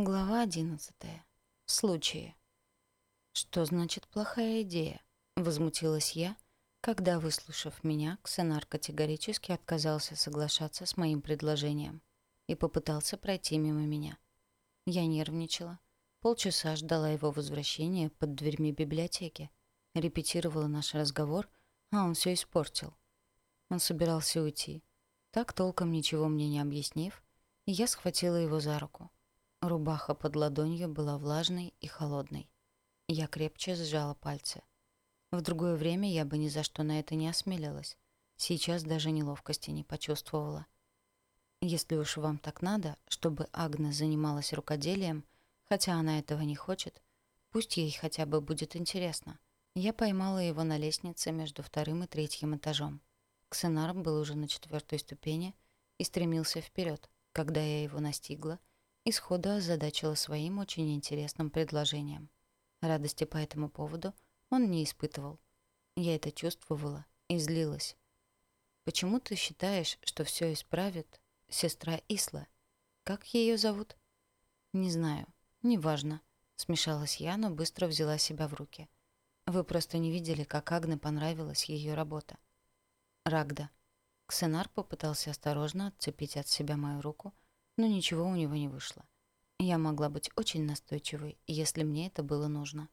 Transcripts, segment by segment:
Глава одиннадцатая. Случаи. «Что значит плохая идея?» — возмутилась я, когда, выслушав меня, Ксенар категорически отказался соглашаться с моим предложением и попытался пройти мимо меня. Я нервничала. Полчаса ждала его возвращения под дверьми библиотеки, репетировала наш разговор, а он все испортил. Он собирался уйти, так толком ничего мне не объяснив, и я схватила его за руку — Рубаха под ладонью была влажной и холодной. Я крепче сжала пальцы. В другое время я бы ни за что на это не осмелилась. Сейчас даже неловкости не почувствовала. Если уж вам так надо, чтобы Агна занималась рукоделием, хотя она этого не хочет, пусть ей хотя бы будет интересно. Я поймала его на лестнице между вторым и третьим этажом. Ксенар был уже на четвертой ступени и стремился вперед, когда я его настигла — и сходу озадачила своим очень интересным предложением. Радости по этому поводу он не испытывал. Я это чувствовала и злилась. «Почему ты считаешь, что все исправит сестра Исла? Как ее зовут?» «Не знаю. Неважно», — смешалась я, но быстро взяла себя в руки. «Вы просто не видели, как Агне понравилась ее работа». «Рагда». Ксенар попытался осторожно отцепить от себя мою руку, — но ничего у него не вышло. Я могла быть очень настойчивой, если мне это было нужно.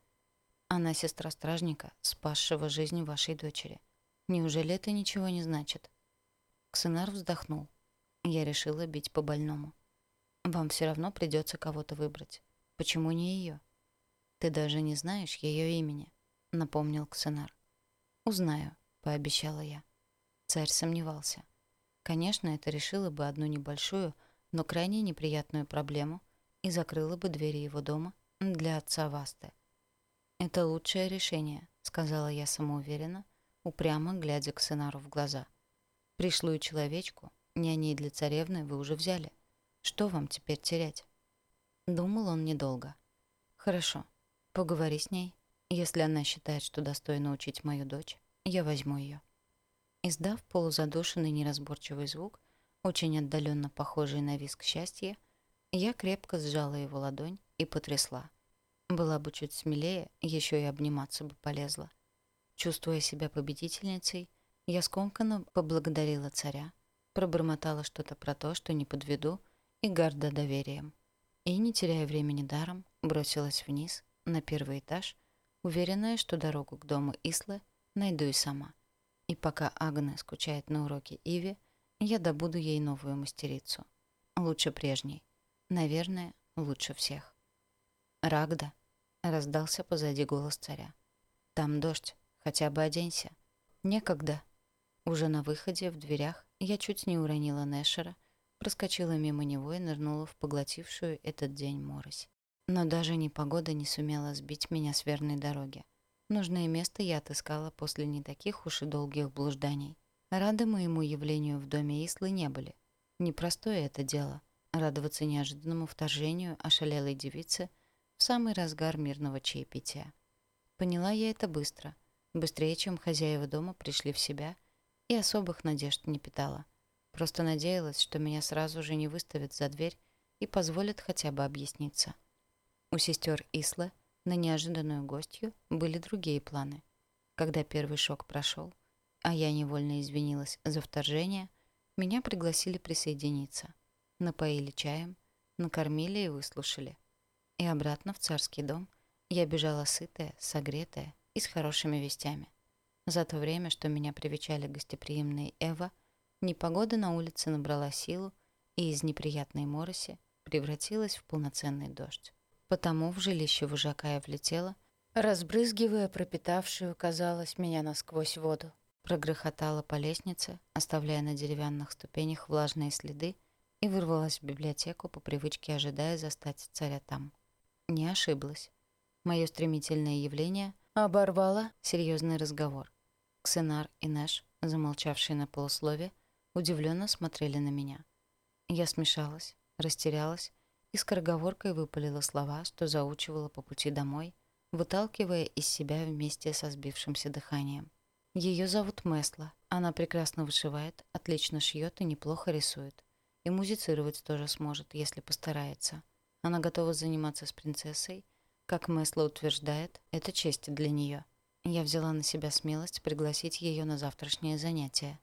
Она сестра стражника, спасшего жизнь вашей дочери. Неужели это ничего не значит? Ксенар вздохнул. Я решила бить по больному. Вам все равно придется кого-то выбрать. Почему не ее? Ты даже не знаешь ее имени, напомнил Ксенар. Узнаю, пообещала я. Царь сомневался. Конечно, это решило бы одну небольшую, но крайне неприятную проблему и закрыла бы двери его дома для отца Васты. «Это лучшее решение», — сказала я самоуверенно, упрямо глядя к сценару в глаза. «Пришлую человечку, няней для царевны, вы уже взяли. Что вам теперь терять?» Думал он недолго. «Хорошо, поговори с ней. Если она считает, что достойна учить мою дочь, я возьму ее». Издав полузадушенный неразборчивый звук, очень отдаленно похожий на виск счастья, я крепко сжала его ладонь и потрясла. Была бы чуть смелее, еще и обниматься бы полезла. Чувствуя себя победительницей, я скомканно поблагодарила царя, пробормотала что-то про то, что не подведу, и горда доверием. И, не теряя времени даром, бросилась вниз, на первый этаж, уверенная, что дорогу к дому Ислы найду и сама. И пока Агне скучает на уроке Иви, я добуду ей новую мастерицу. Лучше прежней. Наверное, лучше всех. «Рагда!» — раздался позади голос царя. «Там дождь. Хотя бы оденься. Некогда». Уже на выходе, в дверях, я чуть не уронила Нэшера, проскочила мимо него и нырнула в поглотившую этот день морось. Но даже непогода не сумела сбить меня с верной дороги. Нужное место я отыскала после не таких уж и долгих блужданий. Рады моему явлению в доме Ислы не были. Непростое это дело — радоваться неожиданному вторжению ошалелой девицы в самый разгар мирного чаепития. Поняла я это быстро, быстрее, чем хозяева дома пришли в себя, и особых надежд не питала. Просто надеялась, что меня сразу же не выставят за дверь и позволят хотя бы объясниться. У сестер Ислы на неожиданную гостью были другие планы. Когда первый шок прошел — а я невольно извинилась за вторжение, меня пригласили присоединиться. Напоили чаем, накормили и выслушали. И обратно в царский дом я бежала сытая, согретая и с хорошими вестями. За то время, что меня привечали гостеприимные Эва, непогода на улице набрала силу и из неприятной мороси превратилась в полноценный дождь. Потому в жилище вожака я влетела, разбрызгивая пропитавшую, казалось, меня насквозь воду прогрохотала по лестнице, оставляя на деревянных ступенях влажные следы, и вырвалась в библиотеку по привычке, ожидая застать царя там. Не ошиблась. Мое стремительное явление оборвало серьезный разговор. Ксенар и Нэш, замолчавшие на полуслове, удивленно смотрели на меня. Я смешалась, растерялась и скороговоркой выпалила слова, что заучивала по пути домой, выталкивая из себя вместе со сбившимся дыханием. Ее зовут Месла. Она прекрасно вышивает, отлично шьет и неплохо рисует. И музицировать тоже сможет, если постарается. Она готова заниматься с принцессой. Как Месла утверждает, это честь для нее. Я взяла на себя смелость пригласить ее на завтрашнее занятие.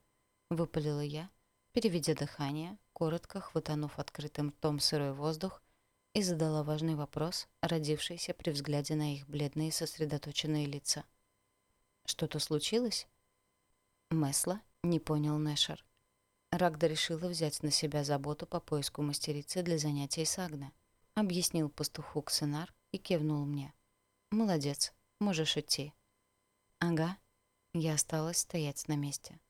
Выпалила я, переведя дыхание, коротко хватанув открытым ртом сырой воздух, и задала важный вопрос, родившийся при взгляде на их бледные сосредоточенные лица. «Что-то случилось?» Месла не понял Нэшер. Рагда решила взять на себя заботу по поиску мастерицы для занятий с Агне. Объяснил пастуху Ксенар и кивнул мне. «Молодец, можешь идти». «Ага». Я осталась стоять на месте.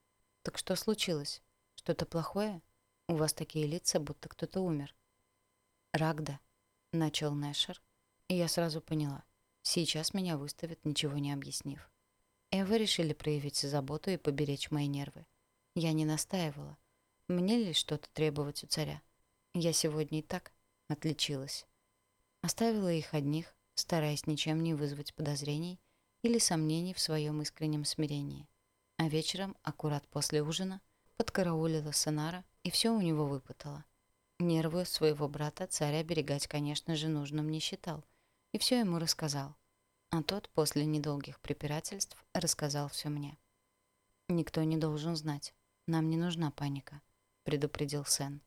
«Так что случилось? Что-то плохое? У вас такие лица, будто кто-то умер». «Рагда», — начал Нэшер, и я сразу поняла. Сейчас меня выставят, ничего не объяснив. Эвы решили проявить заботу и поберечь мои нервы. Я не настаивала. Мне ли что-то требовать у царя? Я сегодня и так отличилась. Оставила их одних, стараясь ничем не вызвать подозрений или сомнений в своем искреннем смирении. А вечером, аккурат после ужина, подкараулила Сонара и все у него выпытала. Нервы своего брата царь оберегать, конечно же, нужным не считал, и все ему рассказал. А тот после недолгих препирательств рассказал все мне. «Никто не должен знать. Нам не нужна паника», — предупредил Сен.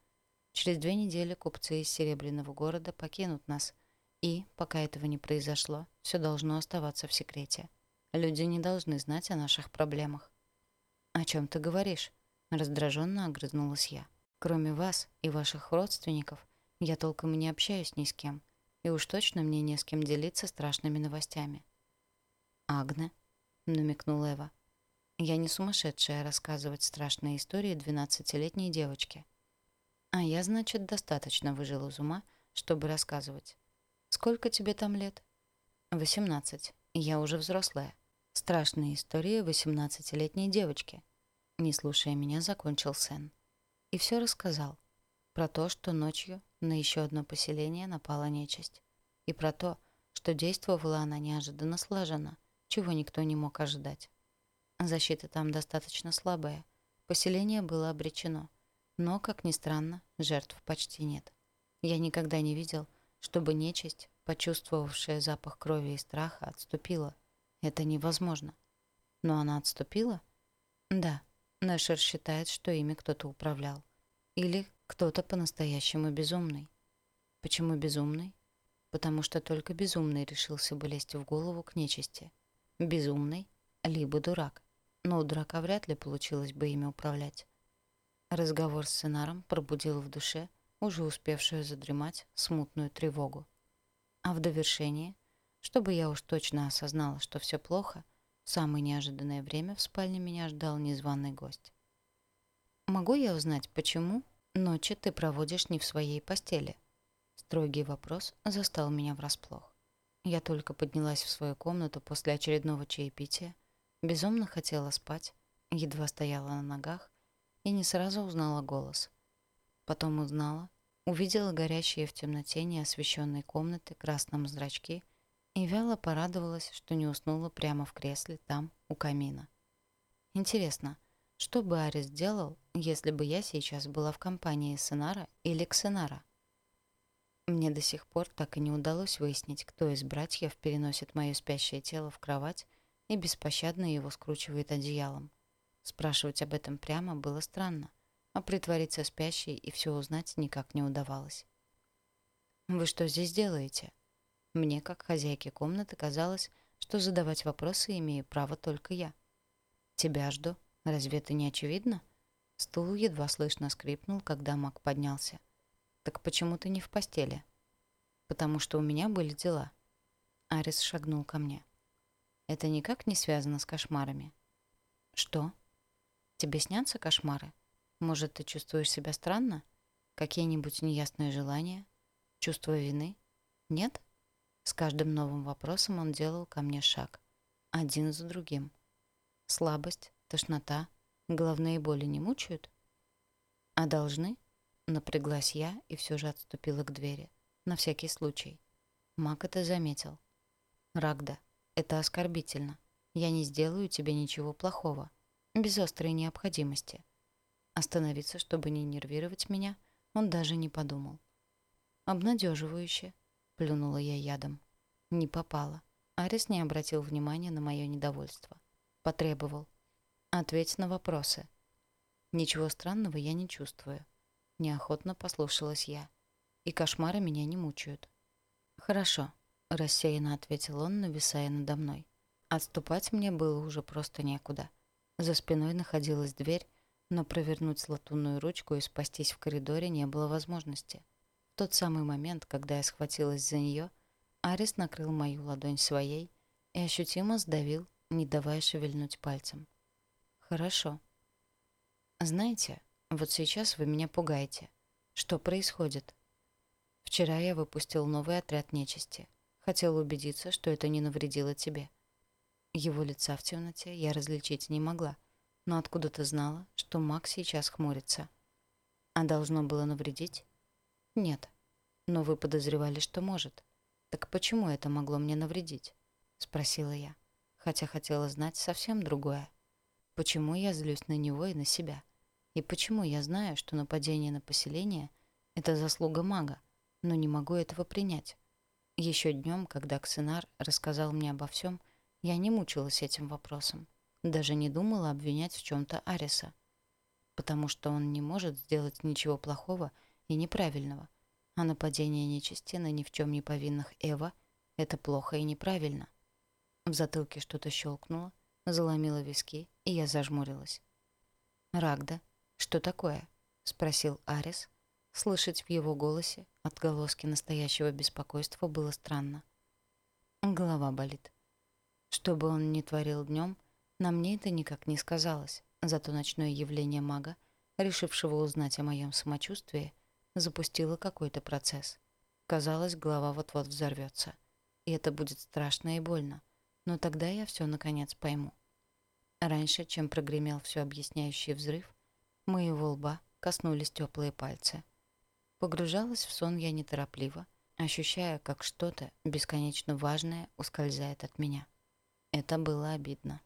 Через две недели купцы из Серебряного города покинут нас, и, пока этого не произошло, все должно оставаться в секрете. Люди не должны знать о наших проблемах. «О чем ты говоришь?» — раздраженно огрызнулась я. «Кроме вас и ваших родственников, я толком не общаюсь ни с кем, и уж точно мне не с кем делиться страшными новостями». «Агне?» — намекнула Эва. «Я не сумасшедшая рассказывать страшные истории двенадцатилетней девочке». А я, значит, достаточно выжил из ума, чтобы рассказывать. Сколько тебе там лет? Восемнадцать. Я уже взрослая. Страшные истории восемнадцатилетней девочки. Не слушая меня, закончил Сен. И все рассказал. Про то, что ночью на еще одно поселение напала нечисть. И про то, что действовала она неожиданно слаженно, чего никто не мог ожидать. Защита там достаточно слабая. Поселение было обречено. Но, как ни странно, жертв почти нет. Я никогда не видел, чтобы нечисть, почувствовавшая запах крови и страха, отступила. Это невозможно. Но она отступила? Да. Нэшер считает, что ими кто-то управлял. Или кто-то по-настоящему безумный. Почему безумный? Потому что только безумный решился бы лезть в голову к нечисти. Безумный, либо дурак. Но у дурака вряд ли получилось бы ими управлять. Разговор с сценаром пробудил в душе уже успевшую задремать смутную тревогу. А в довершение, чтобы я уж точно осознала, что все плохо, в самое неожиданное время в спальне меня ждал незваный гость. «Могу я узнать, почему ночи ты проводишь не в своей постели?» Строгий вопрос застал меня врасплох. Я только поднялась в свою комнату после очередного чаепития, безумно хотела спать, едва стояла на ногах, и не сразу узнала голос. Потом узнала, увидела горящие в темноте неосвещенной комнаты красном зрачки и вяло порадовалась, что не уснула прямо в кресле там, у камина. Интересно, что бы Арис сделал, если бы я сейчас была в компании Сенара или Ксенара? Мне до сих пор так и не удалось выяснить, кто из братьев переносит мое спящее тело в кровать и беспощадно его скручивает одеялом. Спрашивать об этом прямо было странно, а притвориться спящей и все узнать никак не удавалось. «Вы что здесь делаете?» Мне, как хозяйке комнаты, казалось, что задавать вопросы имею право только я. «Тебя жду. Разве это не очевидно?» Стул едва слышно скрипнул, когда маг поднялся. «Так почему ты не в постели?» «Потому что у меня были дела». Арис шагнул ко мне. «Это никак не связано с кошмарами». «Что?» Тебе снятся кошмары? Может, ты чувствуешь себя странно? Какие-нибудь неясные желания? Чувство вины? Нет? С каждым новым вопросом он делал ко мне шаг. Один за другим. Слабость, тошнота, головные боли не мучают? А должны? Напряглась я и все же отступила к двери. На всякий случай. Мак это заметил. Рагда, это оскорбительно. Я не сделаю тебе ничего плохого без острой необходимости. Остановиться, чтобы не нервировать меня, он даже не подумал. Обнадеживающе, — плюнула я ядом. Не попала. Арис не обратил внимания на мое недовольство. Потребовал. «Ответь на вопросы». «Ничего странного я не чувствую». Неохотно послушалась я. «И кошмары меня не мучают». «Хорошо», — рассеянно ответил он, нависая надо мной. Отступать мне было уже просто некуда. За спиной находилась дверь, но провернуть латунную ручку и спастись в коридоре не было возможности. В тот самый момент, когда я схватилась за нее, Арис накрыл мою ладонь своей и ощутимо сдавил, не давая шевельнуть пальцем. «Хорошо. Знаете, вот сейчас вы меня пугаете. Что происходит?» «Вчера я выпустил новый отряд нечисти. Хотел убедиться, что это не навредило тебе». Его лица в темноте я различить не могла, но откуда-то знала, что Макс сейчас хмурится. А должно было навредить? Нет. Но вы подозревали, что может. Так почему это могло мне навредить? Спросила я, хотя хотела знать совсем другое. Почему я злюсь на него и на себя? И почему я знаю, что нападение на поселение — это заслуга мага, но не могу этого принять? Еще днем, когда Ксенар рассказал мне обо всем, я не мучилась этим вопросом. Даже не думала обвинять в чем-то Ариса. Потому что он не может сделать ничего плохого и неправильного. А нападение нечисти на ни в чем не повинных Эва — это плохо и неправильно. В затылке что-то щелкнуло, заломило виски, и я зажмурилась. «Рагда, что такое?» — спросил Арис. Слышать в его голосе отголоски настоящего беспокойства было странно. Голова болит. Что бы он ни творил днем, на мне это никак не сказалось, зато ночное явление мага, решившего узнать о моем самочувствии, запустило какой-то процесс. Казалось, голова вот-вот взорвется. И это будет страшно и больно. Но тогда я все наконец пойму. Раньше, чем прогремел все объясняющий взрыв, моего лба коснулись теплые пальцы. Погружалась в сон я неторопливо, ощущая, как что-то бесконечно важное ускользает от меня. Это было обидно.